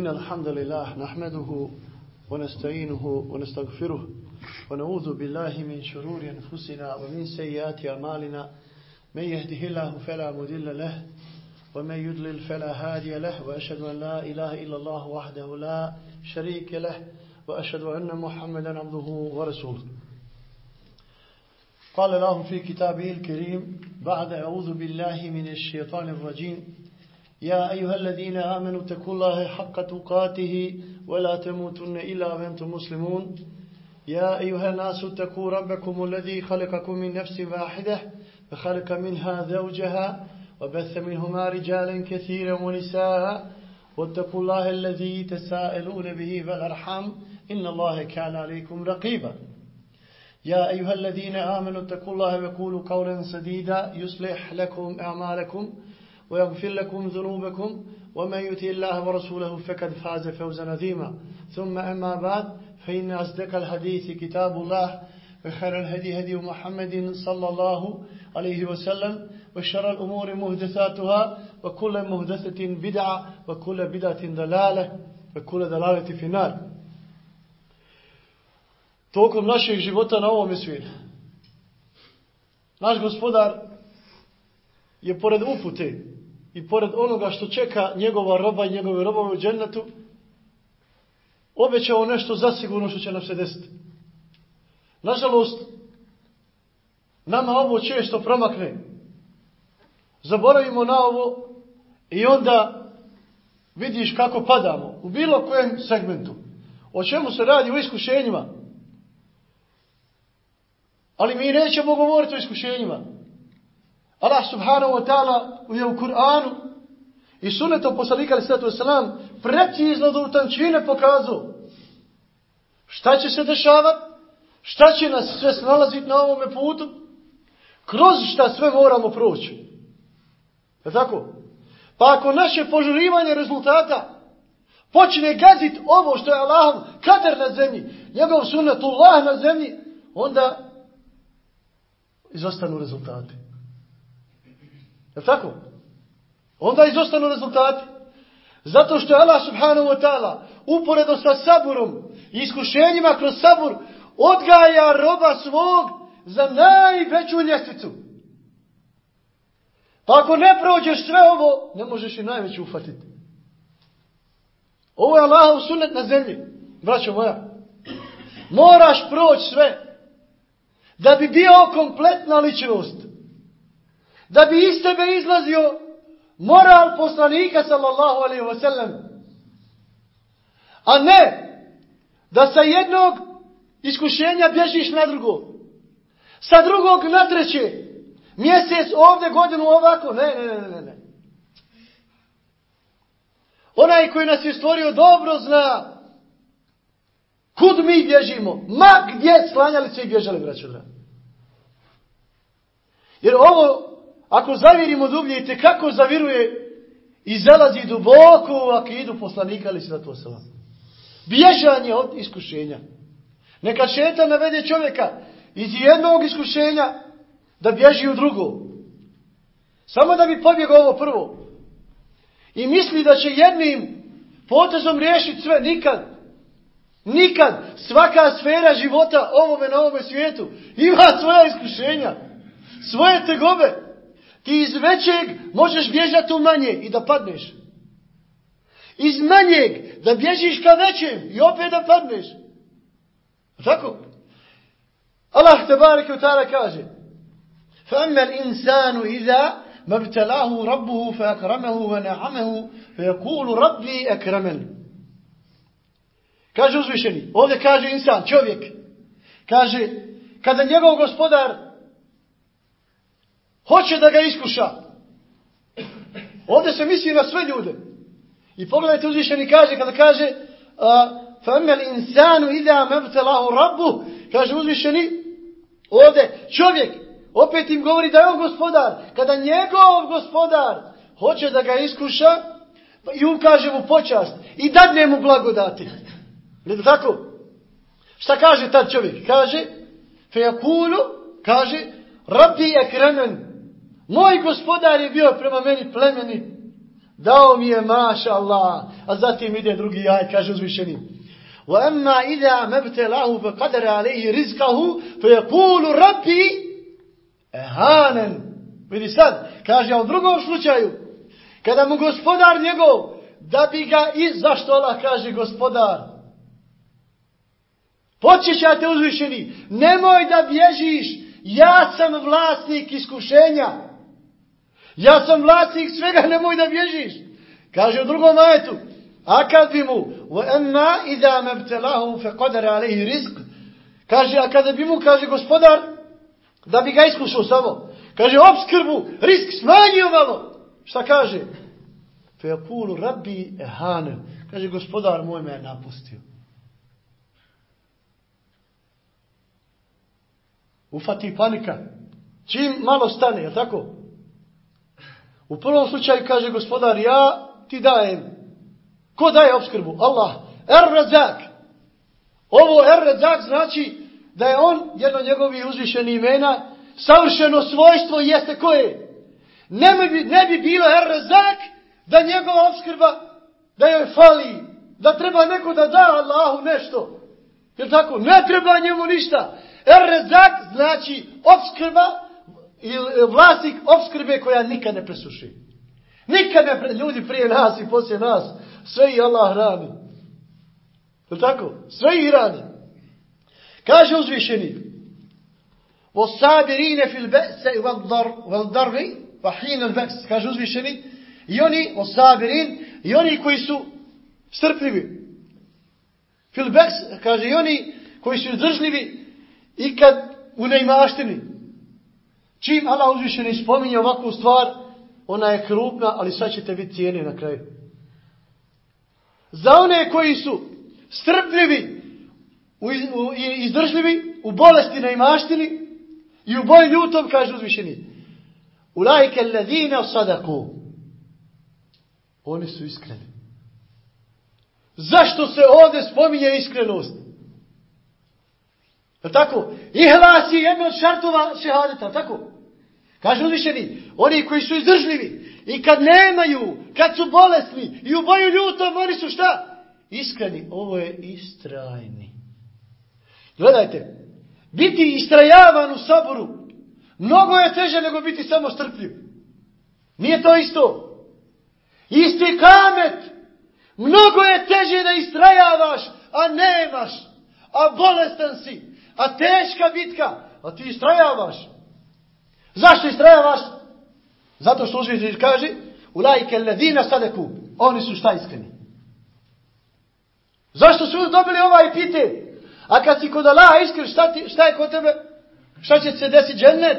إن الحمد لله نحمده ونستعينه ونستغفره ونعوذ بالله من شرور أنفسنا ومن سيئات أعمالنا. من يهده الله فلا مضل له ومن يضلل فلا هادي له وأشهد أن لا إله إلا الله وحده لا شريك له وأشهد أن محمدا عبده ورسوله. قال الله في كتابه الكريم بعد أعوذ بالله من الشيطان الرجيم. يا أيها الذين آمنوا اتقوا الله حق تقاته ولا تموتن إلا وأنتم مسلمون. يا أيها الناس اتقوا ربكم الذي خلقكم من نفس واحدة فخلق منها زوجها وبث منهما رجالا كثيرا ونساء. واتقوا الله الذي تساءلون به والأرحام. إن الله كان عليكم رقيبا. يا أيها الذين آمنوا اتقوا الله وقولوا قولا سديدا يصلح لكم أعمالكم ويغفر لكم ذنوبكم ومن يتي الله ورسوله فقد فاز فوزا عظيما. ثم أما بعد فإن أصدق الحديث كتاب الله وخير الهدي هدي محمد صلى الله عليه وسلم وشر الأمور مهدثاتها وكل مهدثة بدعة وكل بدعة ضلالة وكل ضلالة في النار. Tokom našeg života na ovom svijetu, naš gospodar je pored upute i pored onoga što čeka njegova roba i njegove robove u džennetu, obećao nešto zasigurno što će nam se desiti. Nažalost, nama ovo često promakne. Zaboravimo na ovo i onda vidiš kako padamo u bilo kojem segmentu. O čemu se radi u iskušenjima? Ali mi nećemo govoriti o iskušenjima. Allah subhanahu wa ta'ala je u Kur'anu i sunetom poslanika ali sallatu wasalam precizno do utančine pokazao šta će se dešavati, šta će nas sve snalaziti na ovome putu, kroz šta sve moramo proći. Je tako? Pa ako naše požurivanje rezultata počne gazit ovo što je Allahom kader na zemlji, njegov sunatullah na zemlji, onda izostanu rezultati. Je tako? Onda izostanu rezultati. Zato što je Allah subhanahu wa ta'ala uporedo sa saburom i iskušenjima kroz sabur odgaja roba svog za najveću ljestvicu. Pa ako ne prođeš sve ovo, ne možeš i najveću ufatiti. Ovo je Allahov sunet na zemlji, braćo moja. Moraš proći sve da bi bio kompletna ličnost. Da bi iz tebe izlazio moral poslanika sallallahu alaihi wa sallam. A ne da sa jednog iskušenja bježiš na drugo. Sa drugog na treće. Mjesec ovde, godinu ovako. Ne, ne, ne, ne, ne. Onaj koji nas je stvorio dobro zna Kud mi bježimo? Ma gdje slanjali se i bježali, braćo draga. Jer ovo, ako zavirimo dublje, i kako zaviruje i zalazi duboko u akidu poslanika ali svatu osala. Bježanje od iskušenja. Neka šeta navede čovjeka iz jednog iskušenja da bježi u drugo. Samo da bi pobjegao ovo prvo. I misli da će jednim potezom riješiti sve. Nikad. Nikad. Svaka sfera života ovome na ovome svijetu ima svoja iskušenja. Svoje tegobe. Ti iz većeg možeš bježati u manje i da padneš. Iz manjeg da bježiš ka većem i opet da padneš. Tako? Allah te bareke u ta'ala kaže فَأَمَّا الْإِنسَانُ إِذَا مَبْتَلَاهُ رَبُّهُ فَأَكْرَمَهُ وَنَعَمَهُ فَيَقُولُ رَبِّي أَكْرَمَنُ Kaže uzvišeni, ovdje kaže insan, čovjek, kaže, kada njegov gospodar hoće da ga iskuša, ovdje se misli na sve ljude. I pogledajte uzvišeni kaže, kada kaže, فَأَمَّا الْإِنسَانُ إِذَا مَبْتَلَاهُ رَبُّهُ Kaže uzvišeni, ovdje čovjek, opet im govori da je on gospodar. Kada njegov gospodar hoće da ga iskuša, i ukaže mu počast i dadne mu blagodati. Ne da tako? Šta kaže tad čovjek? Kaže, fejakulu, kaže, rabbi je kremen. Moj gospodar je bio prema meni plemeni. Dao mi je maša Allah. A zatim ide drugi jaj, kaže uzvišeni. وَأَمَّا إِذَا مَبْتَلَهُ فَقَدَرَ عَلَيْهِ رِزْكَهُ فَيَقُولُ رَبِّي اَهَانًا Vidi sad, kaže u drugom slučaju, kada mu gospodar njegov, da bi ga iz... Zašto Allah kaže gospodar? Počešćate uzvišeni, nemoj da bježiš, ja sam vlasnik iskušenja. Ja sam vlasnik svega, nemoj da bježiš. Kaže u drugom ajetu, A kad bi mu, وَأَمَّا إِذَا مَبْتَلَهُ فَقَدَرَ عَلَيْهِ رِزْقِ Kaže, a kada bi mu, kaže gospodar, da bi ga iskušao samo. Kaže, obskrbu, risk smanjio malo. Šta kaže? فَيَقُولُ رَبِّي اَهَانَ Kaže, gospodar moj me je napustio. Ufati panika. Čim malo stane, je tako? U prvom slučaju kaže gospodar, ja ti dajem Ko daje obskrbu? Allah. Er-Razak. Ovo Er-Razak znači da je on, jedno njegovi uzvišeni imena, savršeno svojstvo jeste koje? Ne bi, ne bi bilo Er-Razak da njegova obskrba, da joj fali, da treba neko da da Allahu nešto. Jer tako? Ne treba njemu ništa. Er-Razak znači obskrba i e, vlasnik obskrbe koja nikad ne presuši. Nikad ne pre, ljudi prije nas i poslije nas sve i Allah hrani. Je tako? Sve i hrani. Kaže uzvišeni, o sabirine fil be'se vel darvi, pa hin al kaže uzvišeni, i oni, o sabirin, i oni koji su strpljivi. Fil bes, kaže, i oni koji su izdržljivi, i kad u neimaštini. Čim Allah uzvišeni spominje ovakvu stvar, ona je krupna, ali sad ćete biti cijene na kraju. Za one koji su strpljivi, i izdržljivi, u bolesti na imaštini i u boj ljutom, kaže uzvišeni. Ulajke ledine sadaku. Oni su iskreni. Zašto se ovdje spominje iskrenost? Je tako? Ihlas je jedno od šartova šehadeta, tako? Kaže uzvišeni, oni koji su izdržljivi, I kad nemaju, kad su bolesni i u boju ljutom, oni su šta? Iskreni, ovo je istrajni. Gledajte, biti istrajavan u saboru, mnogo je teže nego biti samo strpljiv. Nije to isto. Isti kamet, mnogo je teže da istrajavaš, a nemaš, a bolestan si, a teška bitka, a ti istrajavaš. Zašto istrajavaš? Zato što uzvišenje kaže u lajke ledina sadeku. Oni su šta iskreni. Zašto su dobili ovaj pite? A kad si kod Allaha iskren, šta, ti, šta je kod tebe? Šta će se desiti džennet?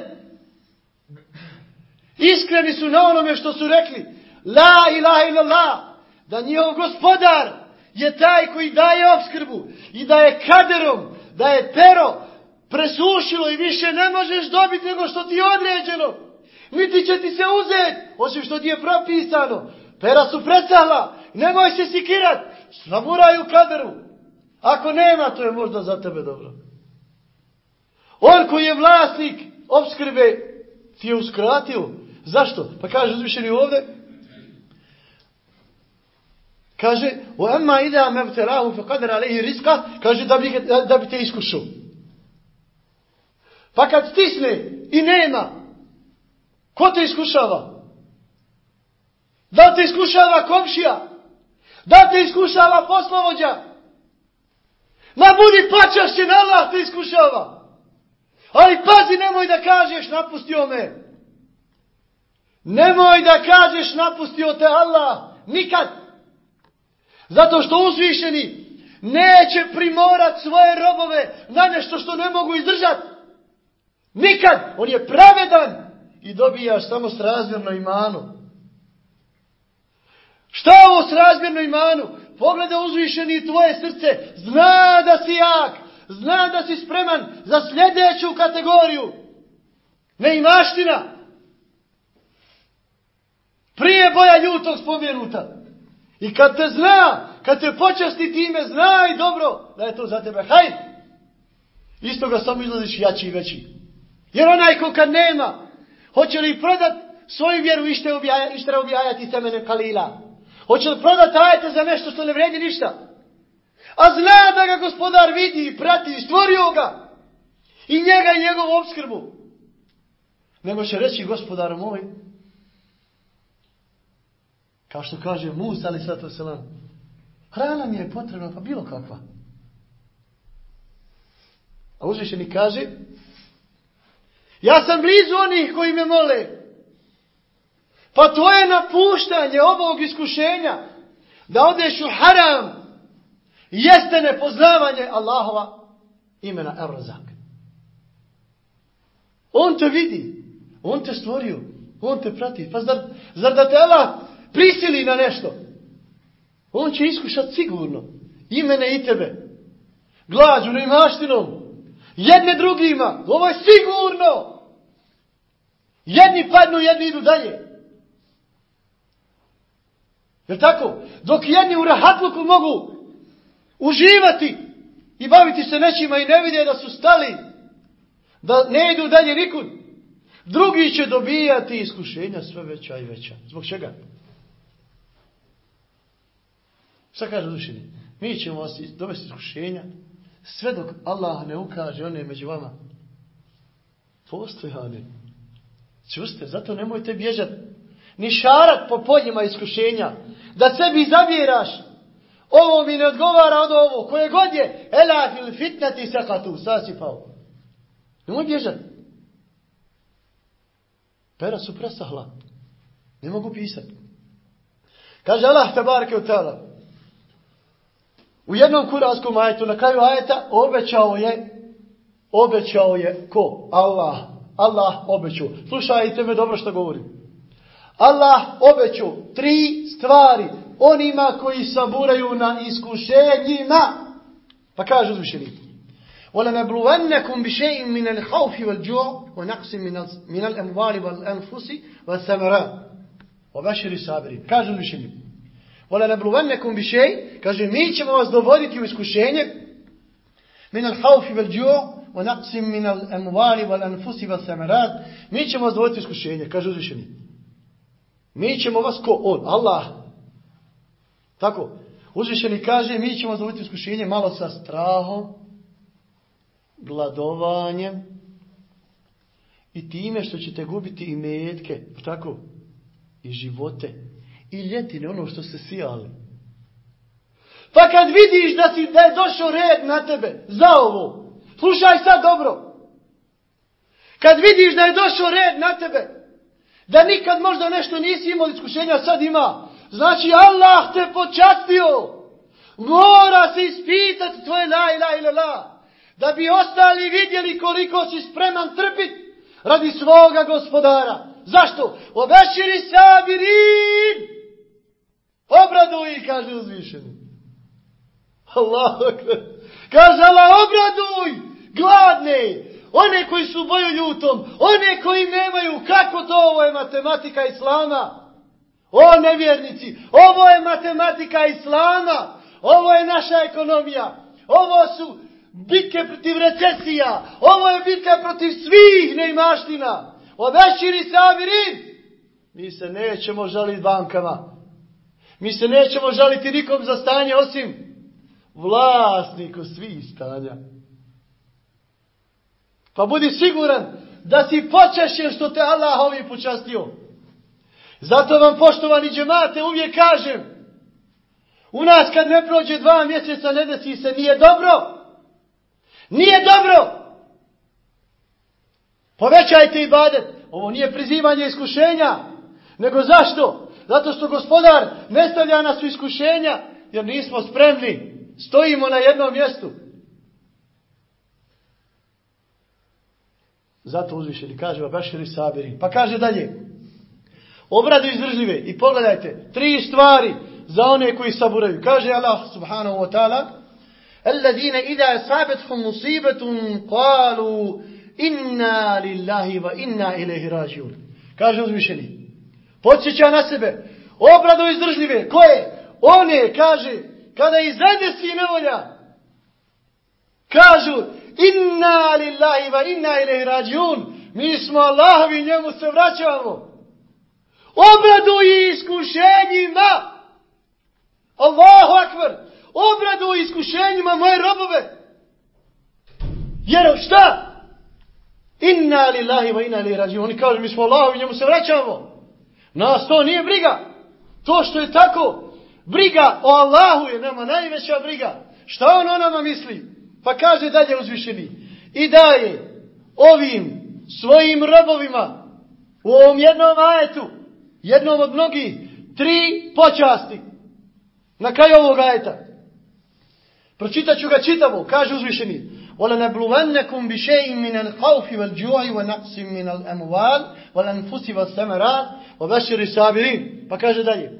Iskreni su na onome što su rekli. La ilaha illallah. Da njihov gospodar je taj koji daje obskrbu i da je kaderom, da je pero presušilo i više ne možeš dobiti nego što ti je određeno. Niti će ti se uzeti, osim što ti je propisano. Pera su precahla, nemoj se sikirat, samuraju kaderu. Ako nema, to je možda za tebe dobro. On koji je vlasnik obskrbe ti je uskratio. Zašto? Pa kaže uzvišeni ovdje. Kaže, o emma a mevterahu fe kader alehi rizka, kaže da bi, da bi te iskušao. Pa kad stisne i nema, ko te iskušava? Da te iskušava komšija? Da te iskušava poslovođa? Ma budi pačašćen, Allah te iskušava. Ali pazi, nemoj da kažeš napustio me. Nemoj da kažeš napustio te Allah. Nikad. Zato što uzvišeni neće primorat svoje robove na nešto što ne mogu izdržati. Nikad. On je pravedan i dobijaš samo s razmjerno imanu. Šta ovo s razmjerno imanu? Pogleda uzvišeni tvoje srce. Zna da si jak. Zna da si spreman za sljedeću kategoriju. Ne imaština. Prije boja ljutog spomenuta. I kad te zna, kad te počasti time, znaj dobro da je to za tebe. Hajde! Isto ga samo izlaziš jači i veći. Jer onaj ko kad nema, hoće li prodat svoju vjeru ište, objaja, ište objajati temene kalila? Hoće li prodat ajete za nešto što ne vredi ništa? A zna da ga gospodar vidi i prati i stvorio ga. I njega i njegovu obskrbu. Nego će reći gospodar moj, kao što kaže Musa ali sato selam, hrana mi je potrebna, pa bilo kakva. A uzvišeni kaže, ja sam blizu onih koji me mole, pa to je napuštanje ovog iskušenja, da odeš u haram, jeste nepoznavanje Allahova imena Erozak. On te vidi, on te stvorio, on te prati. Pa zar, zar da te Allah prisili na nešto? On će iskušat sigurno. I mene i tebe. Glađu, neimaštinom. Jedne drugima. Ovo je sigurno. Jedni padnu, jedni idu dalje. Jer tako? Dok jedni u rahatluku mogu uživati i baviti se nečima i ne vidje da su stali, da ne idu dalje nikud. Drugi će dobijati iskušenja sve veća i veća. Zbog čega? Šta kaže uzvišeni? Mi ćemo vas dovesti iskušenja sve dok Allah ne ukaže one među vama. Postojane. Čuste, zato nemojte bježati. Ni šarat po poljima iskušenja. Da sebi zabiraš. ovo mi ne odgovara od ovo, koje god je, ela fil fitnati sakatu, sasipao. Nemoj bježati. Pera su presahla. Ne mogu pisati. Kaže Allah tabarke u tala. U jednom kuranskom ajetu, na kraju ajeta, obećao je, obećao je ko? Allah. Allah obećao. Slušajte me dobro što govorim. Allah obećao tri stvari onima koji saburaju na iskušenjima. Pa kaže uzvišeni. وَلَنَبْلُوَنَّكُمْ بِشَيْءٍ مِنَ الْخَوْفِ وَالْجُوعِ وَنَقْسٍ مِنَ الْأَمْوَالِ وَالْأَنْفُسِ وَالثَّمَرَاتِ وَبَشِرِ الصَّابِرِينَ Kaže Vole ne bluven nekom bišej, kaže, mi ćemo vas dovoditi u iskušenje, min al haufi vel djuo, wa naqsim min al emuvali vel anfusi vel samarad, mi ćemo vas dovoditi u iskušenje, kaže uzvišeni. Mi ćemo vas ko? On, Allah. Tako, uzvišeni kaže, mi ćemo vas dovoditi u iskušenje malo sa strahom, gladovanjem i time što ćete gubiti i metke, tako, i živote, i ljetine, ono što ste sijali. Pa kad vidiš da si da je došao red na tebe za ovo, slušaj sad dobro. Kad vidiš da je došao red na tebe, da nikad možda nešto nisi imao iskušenja, sad ima, Znači Allah te počastio. Mora se ispitati tvoje la ila ila la. Da bi ostali vidjeli koliko si spreman trpiti radi svoga gospodara. Zašto? Obeširi sabirin. Obraduj, kaže uzvišeni. Allah, kaže Allah, obraduj gladne, one koji su boju ljutom, one koji nemaju, kako to ovo je matematika islama? O nevjernici, ovo je matematika islama, ovo je naša ekonomija, ovo su bitke protiv recesija, ovo je bitka protiv svih neimaština. Obeširi sabirin, mi se nećemo žaliti bankama, mi se nećemo žaliti nikom za stanje osim vlasniku svih stanja. Pa budi siguran da si počešen što te Allah ovim počastio. Zato vam poštovani džemate uvijek kažem, u nas kad ne prođe dva mjeseca ne desi se, nije dobro. Nije dobro. Povećajte i badet. Ovo nije prizivanje iskušenja. Nego zašto? Zato što gospodar ne stavlja nas u iskušenja jer nismo spremni. Stojimo na jednom mjestu. Zato uzvišeni kaže Baširi Sabiri. Pa kaže dalje. Obradu izdržljive i pogledajte. Tri stvari za one koji saburaju. Kaže Allah subhanahu wa ta'ala. Alladine ida sabethum musibetum kalu inna lillahi wa inna ilaihi rađiun. Kaže uzvišeni. Podsjeća na sebe. Obradu izdržljive. Koje? One, kaže, kada izade si nevolja. Kažu, inna lillahi va inna ilaihi rađiun. Mi smo Allahovi i njemu se vraćamo. Obraduj iskušenjima. Allahu akbar. Obraduj iskušenjima moje robove. Jer šta? Inna lillahi va inna ilaihi rađiun. Oni kažu, mi smo Allahovi i njemu se vraćamo. Nas to nije briga. To što je tako, briga o Allahu je nama najveća briga. Šta on o nama misli? Pa kaže dalje uzvišeni. I daje ovim svojim robovima u ovom jednom ajetu, jednom od mnogih, tri počasti. Na kraju ovog ajeta. Pročitat ću ga čitavo, kaže uzvišeni. وَلَنَبْلُوَنَّكُمْ بِشَيْءٍ مِنَ الْخَوْفِ وَالْجُوعِ وَنَقْسٍ مِنَ الْأَمْوَالِ وَالْأَنْفُسِ وَالثَّمَرَاتِ وَبَشِّرِ الصَّابِرِينَ Pa kaže dalje.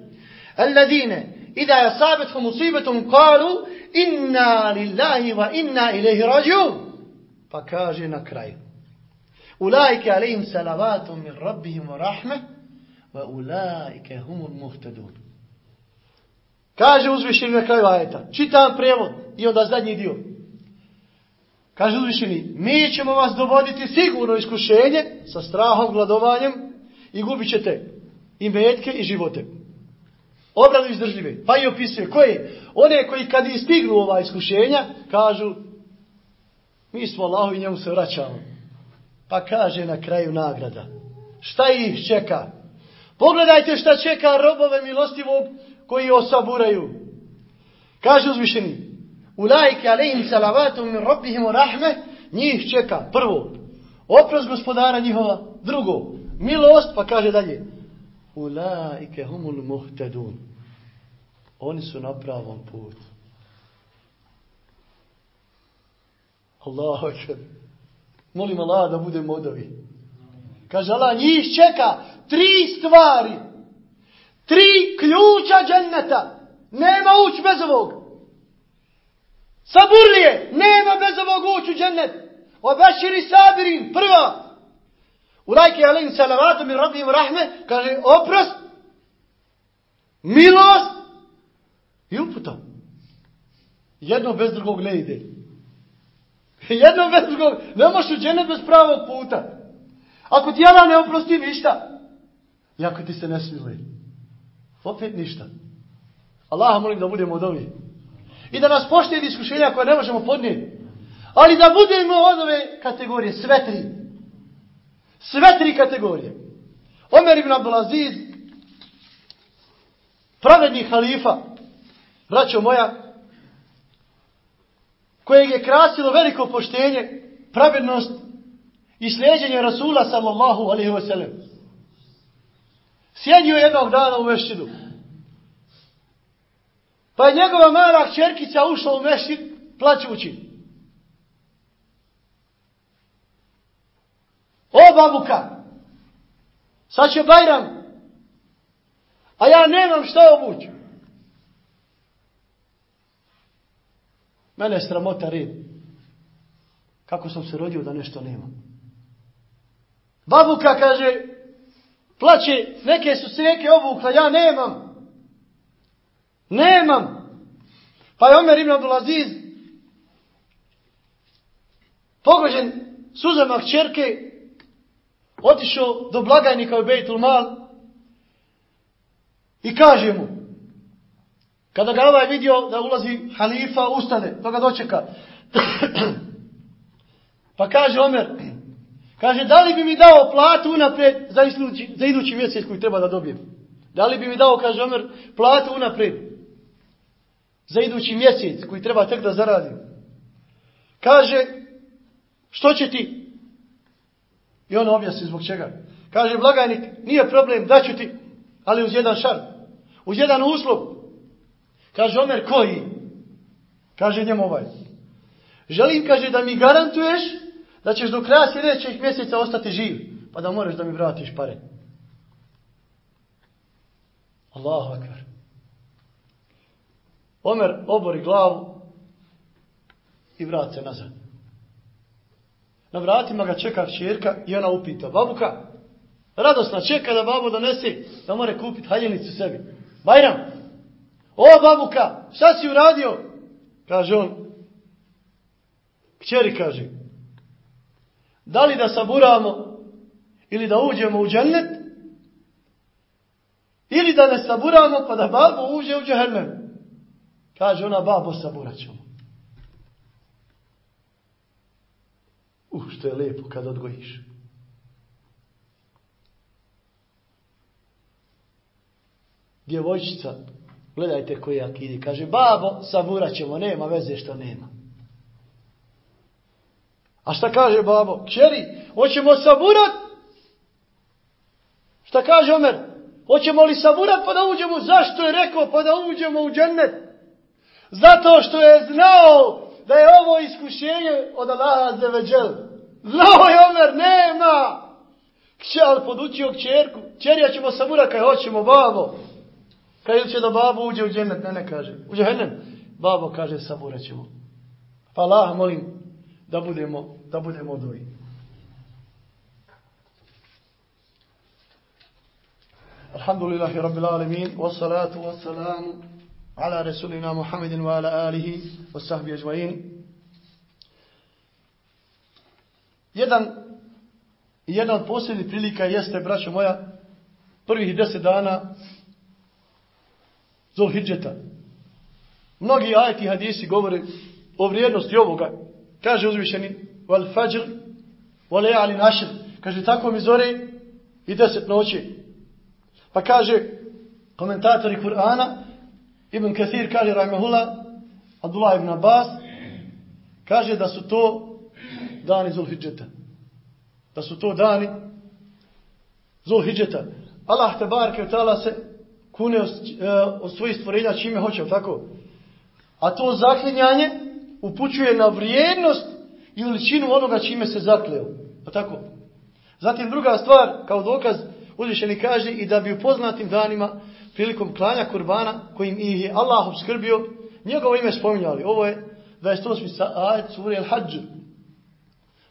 الَّذِينَ إِذَا يَصَابَتْهُمْ مُصِيبَةٌ قَالُوا inna lillahi wa inna ilaihi rađun. Pa kaže na kraju. Ulajke alaihim salavatum min rabbihim wa rahme, wa ulajke humul muhtadun. Kaže uzvišeni na kraju ajeta. Čitam prevod i onda zadnji dio. Kaže uzvišeni, mi ćemo vas dovoditi sigurno iskušenje sa strahom, gladovanjem i gubit ćete i metke i živote. Obradu izdržljive. Pa i opisuje. Koje? One koji kad istignu ova iskušenja, kažu, mi smo Allahu i njemu se vraćamo. Pa kaže na kraju nagrada. Šta ih čeka? Pogledajte šta čeka robove milostivog koji osaburaju. Kaže uzvišeni. Ulajke alejim salavatum min rabbihim rahme. Njih čeka. Prvo. Oprost gospodara njihova. Drugo. Milost. Pa kaže dalje. Ulaike humul muhtedun. Oni su na pravom putu. Allahu akbar. Molim Allah da bude modovi. Kaže Allah, njih čeka tri stvari. Tri ključa dženneta. Nema uć bez ovog. Saburlije, nema bez ovog uć u džennet. Obeširi sabirin, prva. U Ulajke alim salavatu min rabbim rahme, kaže oprost, milost i uputa. Jedno bez drugog ne ide. Jedno bez drugog, ne možeš u džennet bez pravog puta. Ako ti Allah ne oprosti ništa, i ako ti se ne smiluje, opet ništa. Allah molim da budemo od ovih. I da nas poštedi iskušenja koje ne možemo podnijeti. Ali da budemo od ove kategorije, sve tri. Sve tri kategorije. Omer ibn Abdulaziz, pravedni halifa, braćo moja, kojeg je krasilo veliko poštenje, pravednost i sljeđenje Rasula sallallahu alaihi wasallam. Sjedio jednog dana u mešćidu. Pa je njegova mala čerkica ušla u mešćid plaćući. O babuka, sad će Bajram, a ja nemam šta obući. Mene je sramota red. Kako sam se rodio da nešto nemam. Babuka kaže, plaće, neke su se neke obukla, ja nemam. Nemam. Pa je Omer ibn Abdulaziz pogođen suzama čerke, otišao do blagajnika u Bejtul Mal i kaže mu, kada ga ovaj vidio da ulazi halifa, ustane, to ga dočeka. pa kaže Omer, kaže, da li bi mi dao platu unapred za, idući, za idući mjesec koji treba da dobijem? Da li bi mi dao, kaže Omer, platu unapred za idući mjesec koji treba tek da zaradim? Kaže, što će ti? I on objasni zbog čega. Kaže, blagajnik, nije problem, daću ti, ali uz jedan šar, uz jedan uslov. Kaže, Omer, koji? Kaže njemu ovaj. Želim, kaže, da mi garantuješ da ćeš do kraja sljedećeg mjeseca ostati živ, pa da moraš da mi vratiš pare. Allahu akbar. Omer obori glavu i vrat se nazad. Na vratima ga čeka čerka i ona upita, babuka, radosna čeka da babu donese, da more kupiti haljenicu sebi. Bajram, o babuka, šta si uradio? Kaže on, kćeri kaže, da li da saburamo ili da uđemo u džennet, ili da ne saburamo pa da babo uđe u džehennem. Kaže ona, babo, saborat ćemo. Uh, što je lijepo kad odgojiš. Djevojčica, gledajte koji akidi, kaže, babo, saburat ćemo, nema veze što nema. A šta kaže babo? Kćeri, hoćemo saburat? Šta kaže Omer? Hoćemo li saburat pa da uđemo? Zašto je rekao pa da uđemo u džennet? Zato što je znao da je ovo iskušenje od Allaha za veđel. Znao je Omer, nema. Kćer podučio kćerku. Kćer, ja ćemo saburat kaj hoćemo, babo. Kaj će da babo uđe u džennet? Ne, ne kaže. U džennet. Babo kaže saburat ćemo. Pa Allah, molim, da budemo, da budemo odvoji. Alhamdulillahi Rabbil Alamin, wassalatu wassalamu ala Rasulina Muhammedin wa ala alihi wa sahbihi ajma'in. Jedan, jedan od posljednjih prilika jeste, braćo moja, prvih deset dana Zulhidžeta. Mnogi ajeti hadisi govore o vrijednosti ovoga Kaže uzvišeni, wal fajr, wal le'ali našr. Kaže, tako mi zore i deset noći. Pa kaže, komentatori Kur'ana, Ibn Kathir kaže, rahmehullah, Abdullah ibn Abbas, kaže da su to dani Zulhidžeta. Da su to dani Zulhidžeta. Allah te barke utala se kune od, eh, od svojih stvorenja čime hoće, tako? A to zaklinjanje, upućuje na vrijednost i veličinu onoga čime se zakleo. Pa tako? Zatim druga stvar, kao dokaz, uzvišeni kaže i da bi u poznatim danima prilikom klanja kurbana kojim ih je Allah obskrbio, njegovo ime spominjali. Ovo je 28. ajet suri al-Hajj.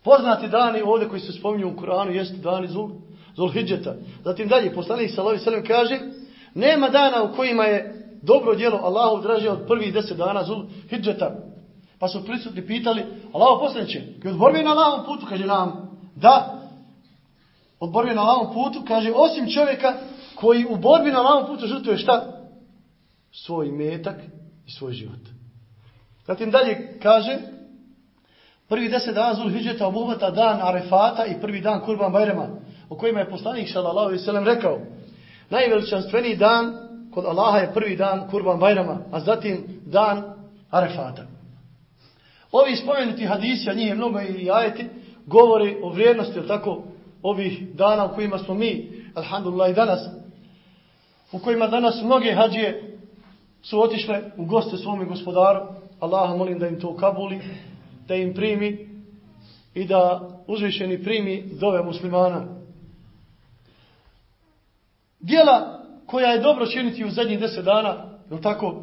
Poznati dani ovdje koji se spominju u Kur'anu jeste dani Zul, Zulhidžeta. Zatim dalje, poslanik Salavi Salim kaže, nema dana u kojima je dobro djelo Allahu draže od prvih deset dana Zulhidžeta. Pa su prisutni pitali, Allaho poslanice, je odborbio na lavom putu? Kaže nam, da. Odborbio na lavom putu, kaže, osim čovjeka koji u borbi na lavom putu žrtuje šta? Svoj metak i svoj život. Zatim dalje kaže, prvi deset dana Zul Hidžeta obuhvata dan Arefata i prvi dan Kurban Bajrema, o kojima je poslanik sallallahu alaihi sellem rekao, najveličanstveniji dan kod Allaha je prvi dan Kurban Bajrama, a zatim dan Arefata. Ovi spomenuti hadisi, a njih je mnogo i ajeti, govori o vrijednosti, tako, ovih dana u kojima smo mi, alhamdulillah, i danas, u kojima danas mnoge hađije su otišle u goste svome gospodaru. Allaha molim da im to kabuli, da im primi i da uzvišeni primi dove muslimana. Dijela koja je dobro činiti u zadnjih deset dana, je tako,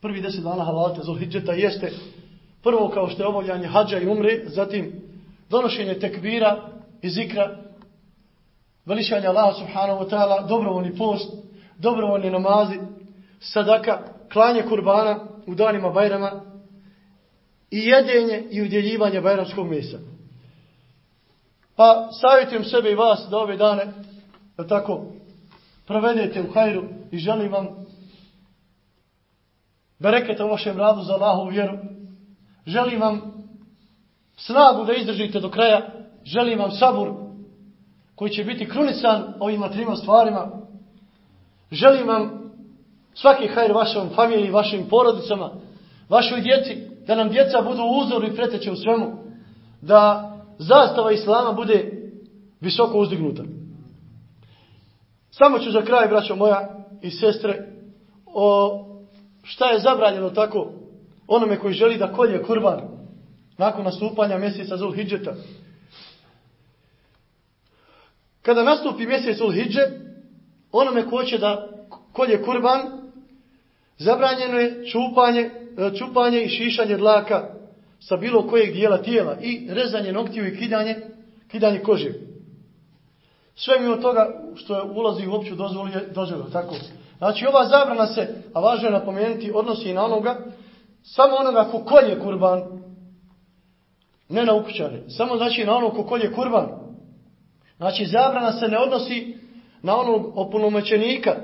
prvi deset dana halalata Zulhidžeta jeste prvo kao što je obavljanje hađa i umre, zatim donošenje tekbira i zikra, veličanje Allaha subhanahu wa ta'ala, dobrovoljni post, dobrovoljni namazi, sadaka, klanje kurbana u danima Bajrama i jedenje i udjeljivanje bajramskog mesa. Pa savjetujem sebe i vas da ove dane, da tako, provedete u hajru i želim vam bereketa u vašem radu za Allahu vjeru. Želim vam snagu da izdržite do kraja. Želim vam sabur koji će biti krunisan ovima trima stvarima. Želim vam svaki hajr vašom familiji, vašim porodicama, vašoj djeci, da nam djeca budu uzor i preteće u svemu. Da zastava Islama bude visoko uzdignuta. Samo ću za kraj, braćo moja i sestre, o šta je zabranjeno tako onome koji želi da kolje kurban nakon nastupanja mjeseca Zulhidžeta. Kada nastupi mjesec ul hijđe, onome ko će da kolje kurban, zabranjeno je čupanje, e, čupanje i šišanje dlaka sa bilo kojeg dijela tijela i rezanje noktiju i kidanje, kidanje kože. Sve mimo toga što je ulazi u opću dozvolu je dozvolu, tako. Znači ova zabrana se, a važno je napomenuti, odnosi i na onoga, samo onoga ko kolje kurban, ne na ukućane, samo znači na ono ko kolje kurban. Znači zabrana se ne odnosi na onog opunomećenika.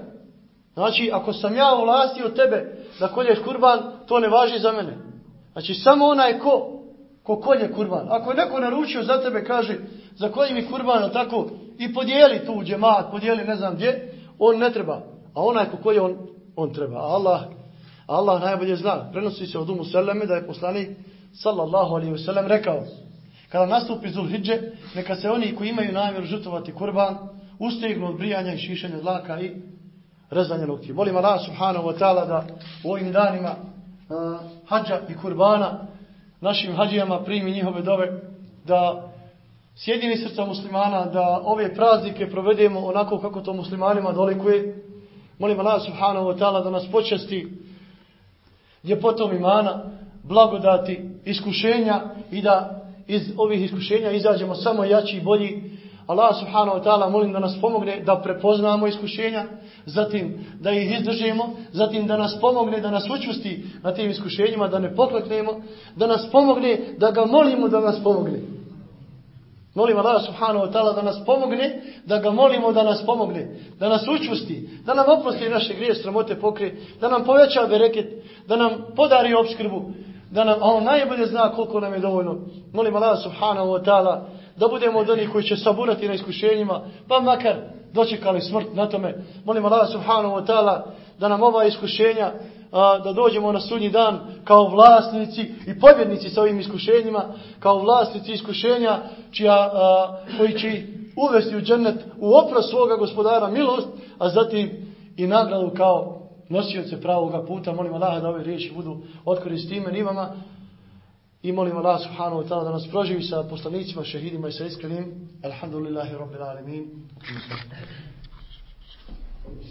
Znači ako sam ja ovlastio tebe da kolješ kurban, to ne važi za mene. Znači samo onaj ko, ko kolje kurban. Ako je neko naručio za tebe, kaže, za koji mi kurban, tako, i podijeli tu džemat, podijeli ne znam gdje, on ne treba. A onaj ko kolje, on, on treba. A Allah, Allah najbolje zna. Prenosi se od umu Seleme da je poslanik sallallahu alaihi wasallam rekao kada nastupi Zulhidže, neka se oni koji imaju namjeru žutovati kurban, ustegnu od brijanja i šišanja dlaka i rezanja nokti. Molim Allah subhanahu wa ta'ala da u ovim danima uh, hađa i kurbana našim hađijama primi njihove dove, da sjedini srca muslimana, da ove praznike provedemo onako kako to muslimanima dolikuje, Molim Allah subhanahu wa ta'ala da nas počasti ljepotom imana, blagodati, iskušenja i da iz ovih iskušenja izađemo samo jači i bolji. Allah subhanahu wa ta'ala molim da nas pomogne da prepoznamo iskušenja, zatim da ih izdržimo, zatim da nas pomogne da nas učusti na tim iskušenjima, da ne pokleknemo, da nas pomogne, da ga molimo da nas pomogne. Molim Allah subhanahu wa ta'ala da nas pomogne, da ga molimo da nas pomogne, da nas učusti, da nam oprosti naše grije, sramote pokrije, da nam poveća bereket, da nam podari obskrbu, da nam, a on najbolje zna koliko nam je dovoljno. Molim Allah subhanahu wa ta'ala da budemo od onih koji će saburati na iskušenjima, pa makar dočekali smrt na tome. Molim Allah subhanahu wa ta'ala da nam ova iskušenja a, da dođemo na sudnji dan kao vlasnici i pobjednici sa ovim iskušenjima, kao vlasnici iskušenja čija, a, koji će uvesti u džennet u opras svoga gospodara milost, a zatim i nagradu kao nosioce pravoga puta. Molim Allah da ove riječi budu otkoristi ime nivama i molim Allah subhanahu wa ta'ala da nas proživi sa poslanicima, šehidima i sa iskrenim. Alhamdulillahi rabbil alemin.